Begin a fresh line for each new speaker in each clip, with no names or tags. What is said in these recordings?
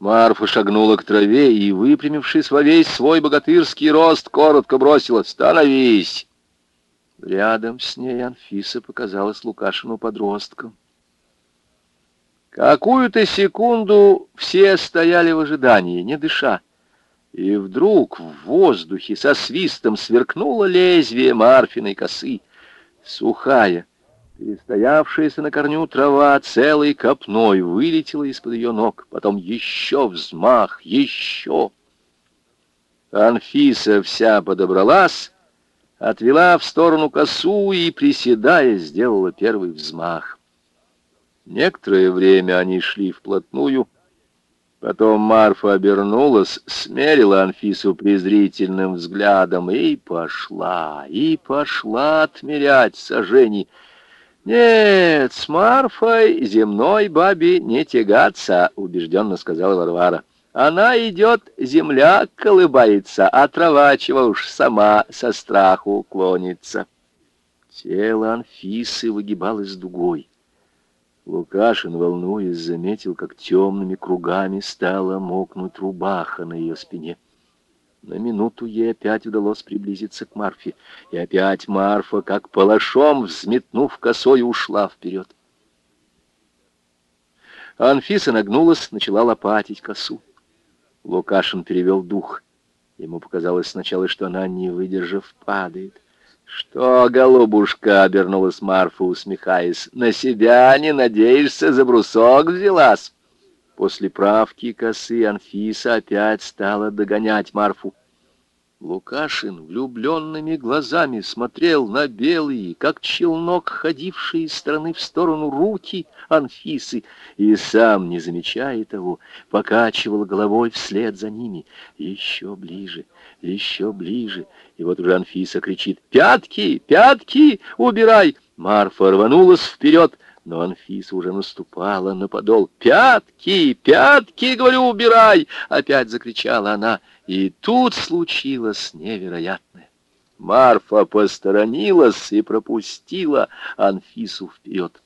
Марфа шагнула к траве и, выпрямившись во весь свой богатырский рост, коротко бросила «Становись!». Рядом с ней Анфиса показалась Лукашину подростком. Какую-то секунду все стояли в ожидании, не дыша. И вдруг в воздухе со свистом сверкнуло лезвие Марфиной косы. Сухая, перестоявшаяся на корню трава целой копной вылетела из-под ее ног. Потом еще взмах, еще. Анфиса вся подобралась, отвела в сторону косу и, приседая, сделала первый взмах. Некоторое время они шли вплотную, Потом Марфа обернулась, смерила Анфису презрительным взглядом и пошла, и пошла отмерять сожжений. «Нет, с Марфой земной бабе не тягаться», — убежденно сказала Варвара. «Она идет, земля колыбается, а трава чего уж сама со страху клонится». Тело Анфисы выгибалось дугой. Лукашин, волнуясь, заметил, как темными кругами стала мокнуть рубаха на ее спине. На минуту ей опять удалось приблизиться к Марфе, и опять Марфа, как палашом, взметнув косой, ушла вперед. Анфиса нагнулась, начала лопатить косу. Лукашин перевел дух. Ему показалось сначала, что она, не выдержав, падает. «Что, голубушка?» — обернулась Марфа, усмехаясь. «На себя не надеешься, за брусок взялась?» После правки косы Анфиса опять стала догонять Марфу. Лукашин влюбленными глазами смотрел на белые, как челнок, ходившие из стороны в сторону руки Анфисы, и сам, не замечая того, покачивал головой вслед за ними. Еще ближе, еще ближе, и вот уже Анфиса кричит «Пятки! Пятки! Убирай!» Марфа рванулась вперед, но Анфиса уже наступала на подол. «Пятки! Пятки!» — говорю, «убирай!» Опять закричала она. И тут случилось невероятное. Марфа посторонилась и пропустила Анфису вперед.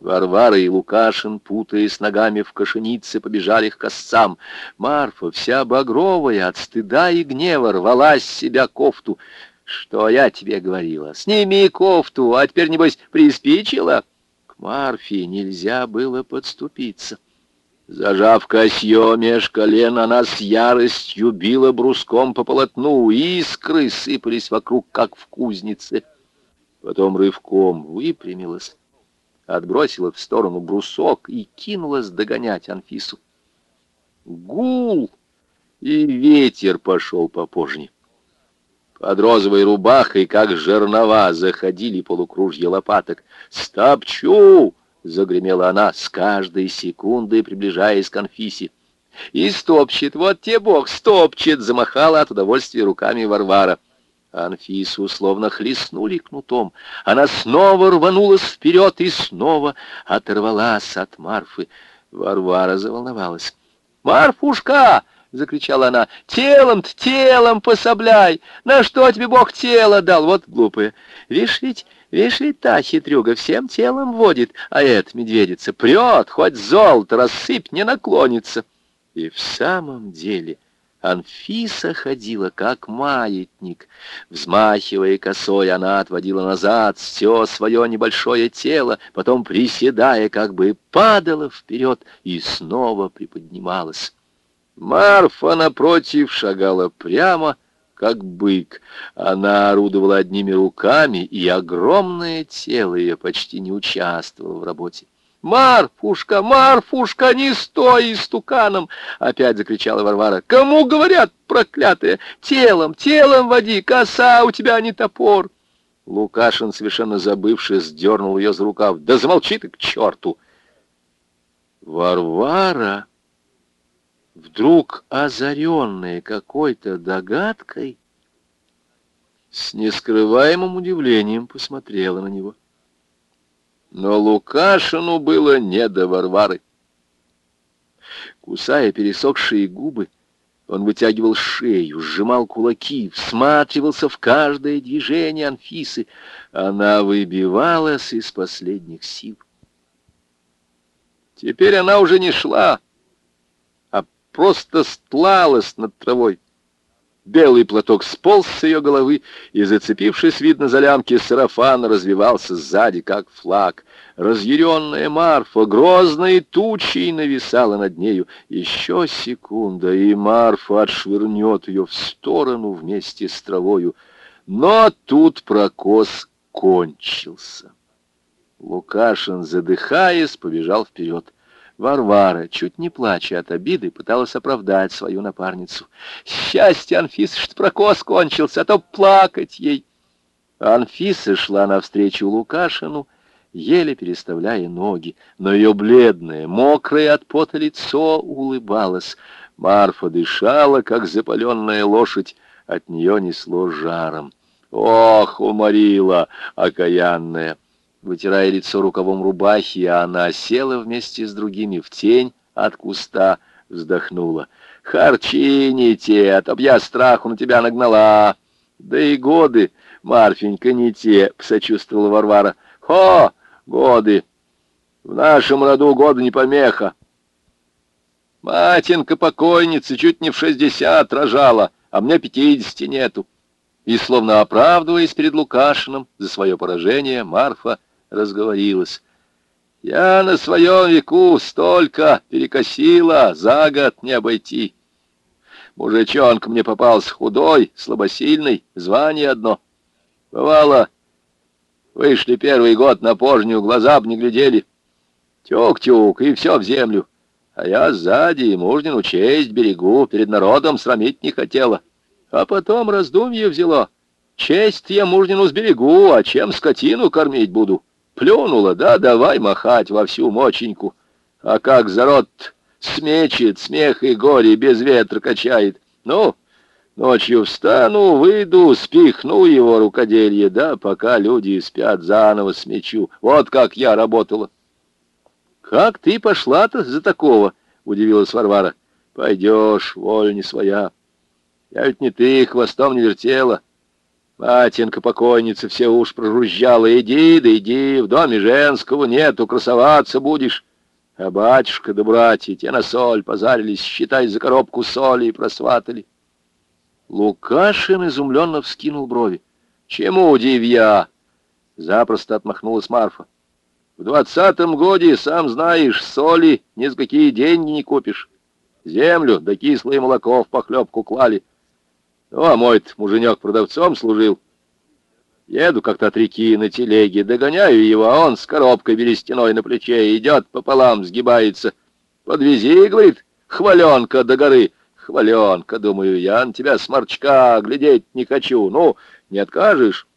Варвара и Лукашин, путаясь ногами в кошенице, побежали к косцам. Марфа, вся багровая, от стыда и гнева, рвала с себя кофту. «Что я тебе говорила? Сними кофту, а теперь, небось, приспичила?» К Марфе нельзя было подступиться. Зажав косье меж колен, она с яростью била бруском по полотну, искры сыпались вокруг, как в кузнице. Потом рывком выпрямилась, отбросила в сторону брусок и кинулась догонять Анфису. Гул! И ветер пошел по пожне. Под розовой рубахой, как жернова, заходили полукружья лопаток. «Стопчу!» Загремела она, с каждой секундой приближаясь к Анфисе. «И стопчет, вот те бог, стопчет!» Замахала от удовольствия руками Варвара. Анфису словно хлестнули кнутом. Она снова рванулась вперед и снова оторвалась от Марфы. Варвара заволновалась. «Марфушка!» — закричала она. «Телом-то, телом пособляй! На что тебе Бог тело дал? Вот глупая! Вишь ведь, Вишь, ведь та хитрюга всем телом водит, а эта медведица прет, хоть золото рассыпь, не наклонится. И в самом деле Анфиса ходила, как маятник. Взмахивая косой, она отводила назад все свое небольшое тело, потом, приседая, как бы падала вперед и снова приподнималась. Марфа, напротив, шагала прямо, как бык. Она орудовала одними руками, и огромное тело ее почти не участвовало в работе. «Марфушка, Марфушка, не стой истуканом!» — опять закричала Варвара. «Кому говорят, проклятые? Телом, телом води, коса у тебя не топор!» Лукашин, совершенно забывший, сдернул ее за рукав. «Да замолчи ты к черту!» Варвара вдруг озаренная какой-то догадкой, с нескрываемым удивлением посмотрела на него. Но Лукашину было не до Варвары. Кусая пересохшие губы, он вытягивал шею, сжимал кулаки, всматривался в каждое движение Анфисы. Она выбивалась из последних сил. Теперь она уже не шла, просто стлалась над травой. Белый платок сполз с ее головы и, зацепившись, видно, за лямки сарафана, развивался сзади, как флаг. Разъяренная Марфа грозной тучей нависала над нею. Еще секунда, и Марфа отшвырнет ее в сторону вместе с травою. Но тут прокос кончился. Лукашин, задыхаясь, побежал вперед. Варвара, чуть не плача от обиды, пыталась оправдать свою напарницу. «Счастье, Анфиса, что прокос кончился, а то плакать ей!» Анфиса шла навстречу Лукашину, еле переставляя ноги, но ее бледное, мокрое от пота лицо улыбалось. Марфа дышала, как запаленная лошадь, от нее несло жаром. «Ох, уморила, окаянная!» Вытирая лицо рукавом рубахи, она села вместе с другими в тень от куста, вздохнула. «Харчи не те, а то б я страху на тебя нагнала!» «Да и годы, Марфенька, не те!» — посочувствовала Варвара. «Хо, годы! В нашем роду годы не помеха!» Матенька покойница чуть не в шестьдесят рожала, а мне пятидесяти нету. И, словно оправдываясь перед Лукашиным за свое поражение, Марфа разговорилась. Я на своем веку столько перекосила, за год не обойти. Мужичонка мне попался худой, слабосильный, звание одно. Бывало, вышли первый год на пожню, глаза б не глядели. Тюк-тюк, и все в землю. А я сзади и мужнину честь берегу, перед народом срамить не хотела. А потом раздумье взяло. Честь я мужнину сберегу, а чем скотину кормить буду? Плюнула, да, давай махать во всю моченьку. А как зарод смечет, смех и горе без ветра качает. Ну, ночью встану, выйду, спихну его рукоделье, да, пока люди спят, заново смечу. Вот как я работала. «Как ты пошла-то за такого?» — удивилась Варвара. «Пойдешь, воля не своя. Я ведь не ты, хвостом не вертела». Матенька покойница все уж прожужжала. Иди, да иди, в доме женского нету, красоваться будешь. А батюшка да братья, те на соль позарились, считай, за коробку соли и просватали. Лукашин изумленно вскинул брови. «Чему удивья?» Запросто отмахнулась Марфа. «В двадцатом годе, сам знаешь, соли ни за какие деньги не купишь. Землю да кислое молоко в похлебку клали». Ну, а мой муженек продавцом служил. Еду как-то от реки на телеге, догоняю его, а он с коробкой берестяной на плече идет, пополам сгибается. «Подвези», — говорит, — «хваленка до горы». «Хваленка», — думаю, я на тебя сморчка глядеть не хочу. Ну, не откажешь?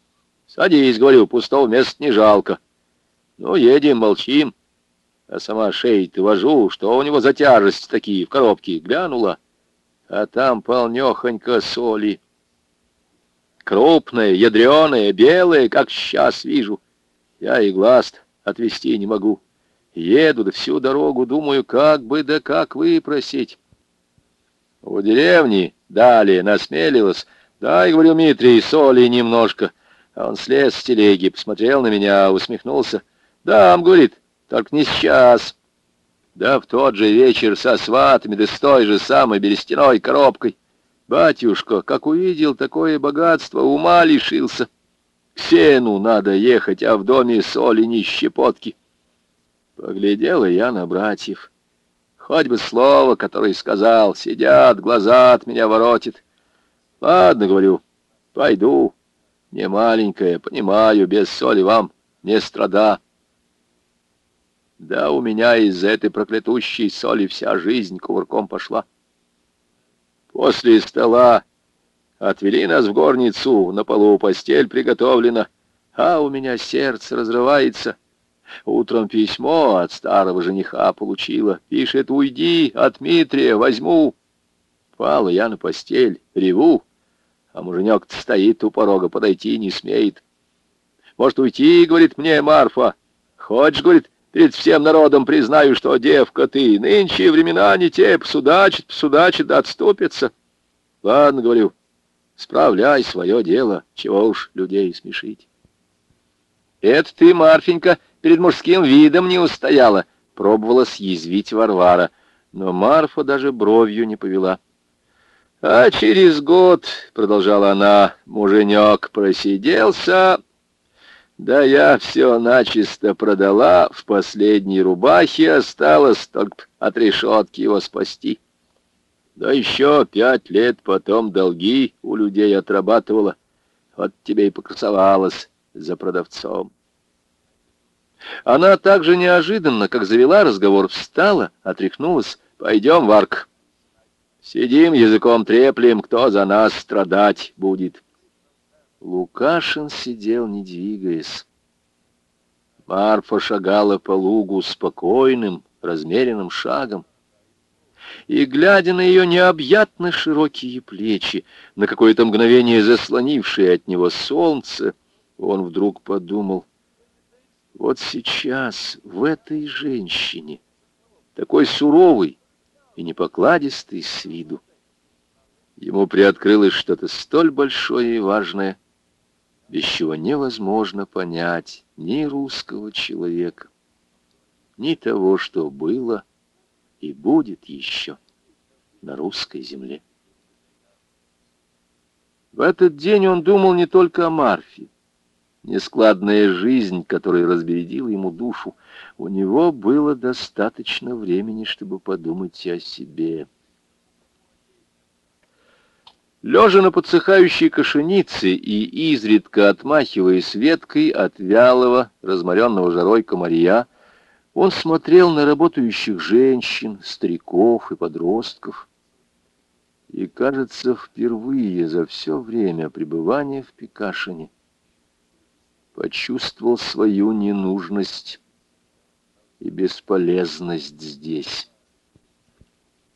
Садись, говорю, пустого места не жалко. Ну, едем, молчим. А сама шеей-то вожу, что у него за тяжесть такие в коробке, глянула а там полнёхонько соли. Крупная, ядреная, белая, как сейчас вижу. Я и глаз отвести не могу. Еду да всю дорогу, думаю, как бы да как выпросить. У деревни далее насмелилась. Дай, говорю, Митрий, соли немножко. А он слез с телеги, посмотрел на меня, усмехнулся. Дам, говорит, только не сейчас. Да в тот же вечер со сватами, да с той же самой берестяной коробкой. Батюшка, как увидел такое богатство, ума лишился. К сену надо ехать, а в доме соли ни щепотки. Поглядела я на братьев. Хоть бы слово, которое сказал, сидят, глаза от меня воротит. Ладно, говорю, пойду. Не маленькая, понимаю, без соли вам не страда. Да, у меня из-за этой проклятущей соли вся жизнь кувырком пошла. После стола отвели нас в горницу, на полу постель приготовлена, а у меня сердце разрывается. Утром письмо от старого жениха получила. Пишет, уйди от Дмитрия, возьму. Пала я на постель, реву, а муженек стоит у порога, подойти не смеет. Может, уйти, говорит мне Марфа. Хочешь, говорит, Перед всем народом признаю, что девка ты. Нынче времена не те, посудачит, посудачит, да отступится. Ладно, говорю, справляй свое дело, чего уж людей смешить. Это ты, Марфенька, перед мужским видом не устояла, пробовала съязвить Варвара. но Марфа даже бровью не повела. А через год, — продолжала она, — муженек просиделся, да я все начисто продала, в последней рубахе осталось только от решетки его спасти. Да еще пять лет потом долги у людей отрабатывала. Вот тебе и покрасовалась за продавцом. Она так же неожиданно, как завела разговор, встала, отряхнулась. «Пойдем, Варк. Сидим, языком треплем, кто за нас страдать будет». Лукашин сидел, не двигаясь. Марфа шагала по лугу спокойным, размеренным шагом. И, глядя на ее необъятно широкие плечи, на какое-то мгновение заслонившее от него солнце, он вдруг подумал, вот сейчас в этой женщине, такой суровой и непокладистой с виду, ему приоткрылось что-то столь большое и важное, без чего невозможно понять ни русского человека, ни того, что было и будет еще на русской земле. В этот день он думал не только о Марфе, нескладная жизнь, которая разбередила ему душу. У него было достаточно времени, чтобы подумать о себе. Лежа на подсыхающей кошенице и изредка отмахиваясь веткой от вялого, разморенного жарой комарья, он смотрел на работающих женщин, стариков и подростков. И, кажется, впервые за все время пребывания в Пикашине почувствовал свою ненужность и бесполезность здесь.